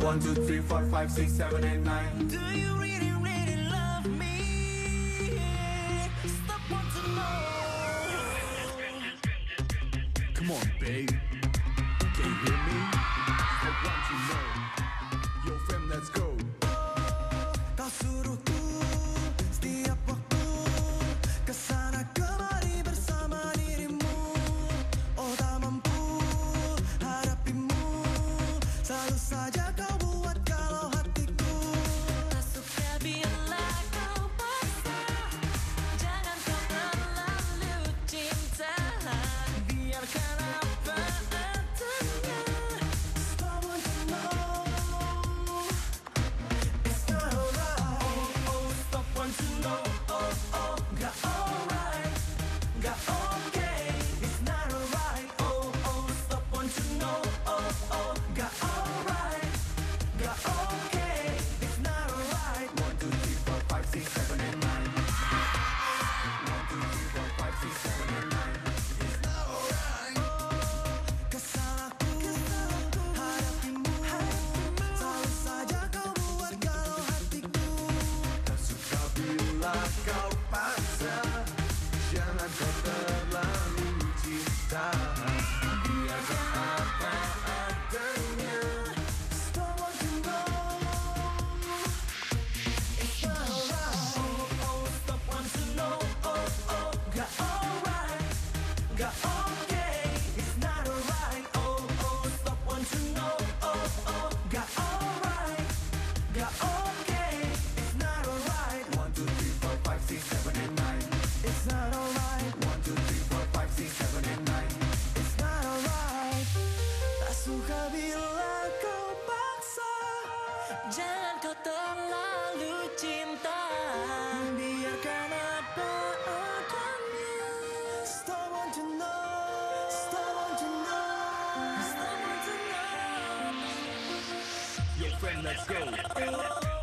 One, two, three, four, five, six, seven, eight, nine. Do you really, really love me? Stop wanting more. Come on, babe. Can you hear me? I want to know. Yo, fam, let's go. terlalu cinta. terlalu cinta. Biarkan apa adanya stop want to know. Stop want to know. Stop want to know. Let's go. Oh.